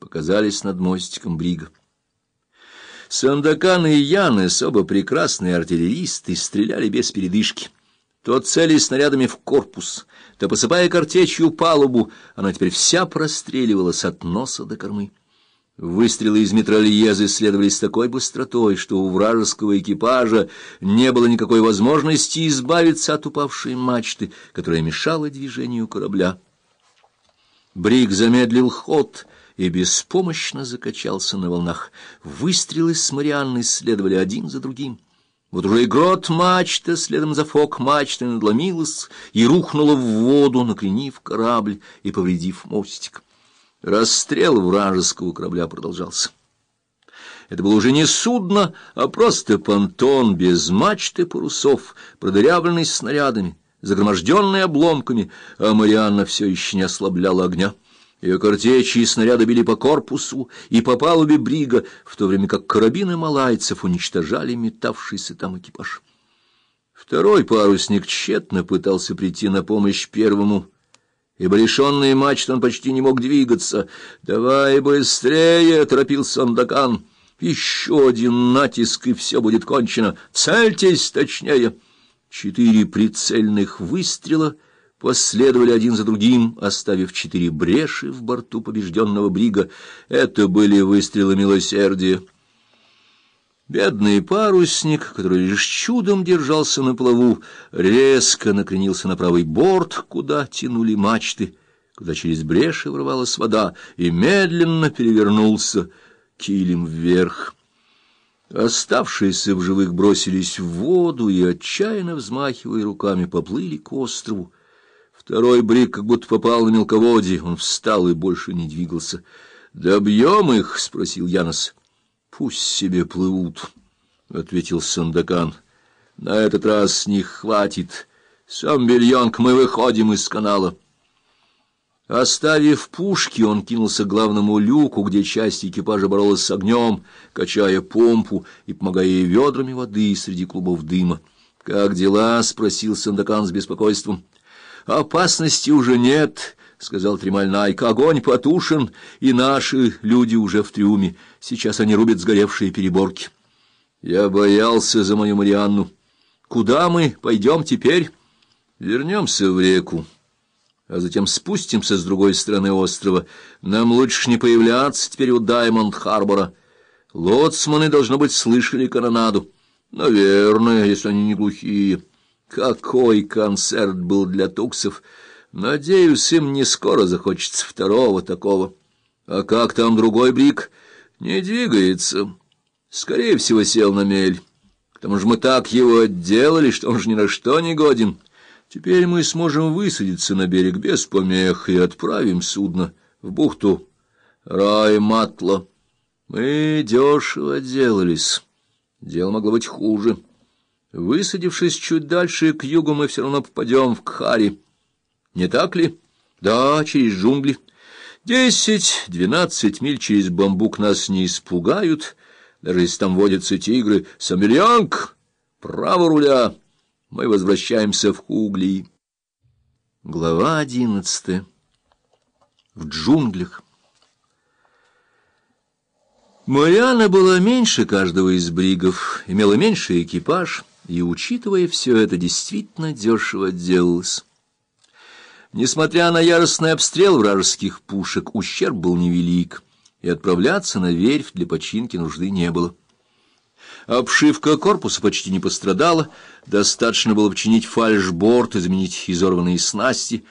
показались над мостиком брига. Сандакан и Янес, оба прекрасные артиллеристы, стреляли без передышки. То цели снарядами в корпус, то посыпая картечью палубу, она теперь вся простреливалась от носа до кормы. Выстрелы из метрольезы следовали с такой быстротой, что у вражеского экипажа не было никакой возможности избавиться от упавшей мачты, которая мешала движению корабля. Брик замедлил ход и беспомощно закачался на волнах. Выстрелы с Марианной следовали один за другим. Вот уже и грот мачта, следом за фок мачты, надломилась и рухнула в воду, накренив корабль и повредив мостик. Расстрел вражеского корабля продолжался. Это было уже не судно, а просто понтон без мачты парусов, продырявленный снарядами, загроможденный обломками, а Марианна все еще не ослабляла огня. Ее картечи и снаряды били по корпусу и по палубе брига, в то время как карабины малайцев уничтожали метавшийся там экипаж. Второй парусник тщетно пытался прийти на помощь первому ибо лишенный мачт он почти не мог двигаться. «Давай быстрее!» — торопил Сандакан. «Еще один натиск, и все будет кончено. Цельтесь точнее!» Четыре прицельных выстрела последовали один за другим, оставив четыре бреши в борту побежденного брига. Это были выстрелы милосердия. Бедный парусник, который лишь чудом держался на плаву, резко накренился на правый борт, куда тянули мачты, куда через бреши врывалась вода, и медленно перевернулся килем вверх. Оставшиеся в живых бросились в воду и, отчаянно взмахивая руками, поплыли к острову. Второй брик как будто попал на мелководье, он встал и больше не двигался. «Добьем их?» — спросил Янос. Пусть себе плывут, — ответил Сандакан. На этот раз с них хватит. Сам бельонг мы выходим из канала. Оставив пушки, он кинулся к главному люку, где часть экипажа боролась с огнем, качая помпу и помогая ей ведрами воды среди клубов дыма. «Как дела?» — спросил Сандакан с беспокойством. «Опасности уже нет», — сказал Тремальнайк, — огонь потушен, и наши люди уже в трюме. Сейчас они рубят сгоревшие переборки. Я боялся за мою Марианну. Куда мы пойдем теперь? Вернемся в реку, а затем спустимся с другой стороны острова. Нам лучше не появляться теперь у Даймонд-Харбора. Лоцманы, должно быть, слышали канонаду. Наверное, если они не глухие. Какой концерт был для туксов! Надеюсь, им не скоро захочется второго такого. А как там другой брик? Не двигается. Скорее всего, сел на мель. К тому же мы так его отделали, что он же ни на что не годен. Теперь мы сможем высадиться на берег без помех и отправим судно в бухту Рай-Матла. Мы дешево отделались. Дело могло быть хуже. Высадившись чуть дальше к югу, мы все равно попадем в Кхари. Не так ли? Да, через джунгли. Десять-двенадцать миль через бамбук нас не испугают, даже если там водятся тигры. Самельянг, право руля. Мы возвращаемся в Хугли. Глава одиннадцатая. В джунглях. Мариана была меньше каждого из бригов, имела меньше экипаж, и, учитывая все это, действительно дешево делалось. Несмотря на яростный обстрел вражеских пушек, ущерб был невелик, и отправляться на верфь для починки нужды не было. Обшивка корпуса почти не пострадала, достаточно было починить фальшборд и заменить изорванные снасти,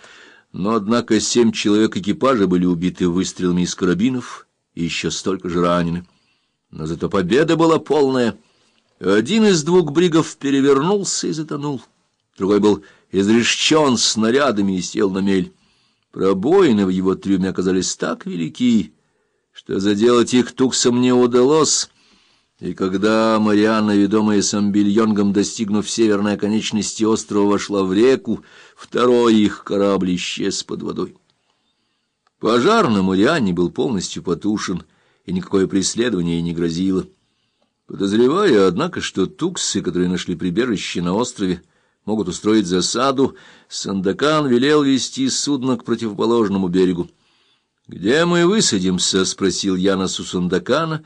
но, однако, семь человек экипажа были убиты выстрелами из карабинов и еще столько же ранены. Но зато победа была полная. Один из двух бригов перевернулся и затонул, другой был изрешчен снарядами и сел на мель. Пробоины в его трюме оказались так велики, что заделать их туксом не удалось, и когда Марианна, ведомая Самбильонгом, достигнув северной оконечности острова, вошла в реку, второй их корабль исчез под водой. Пожар на Марианне был полностью потушен, и никакое преследование не грозило. Подозревая, однако, что туксы, которые нашли прибежище на острове, могут устроить засаду, Сандакан велел вести судно к противоположному берегу. «Где мы высадимся?» — спросил Яна Сусандакана,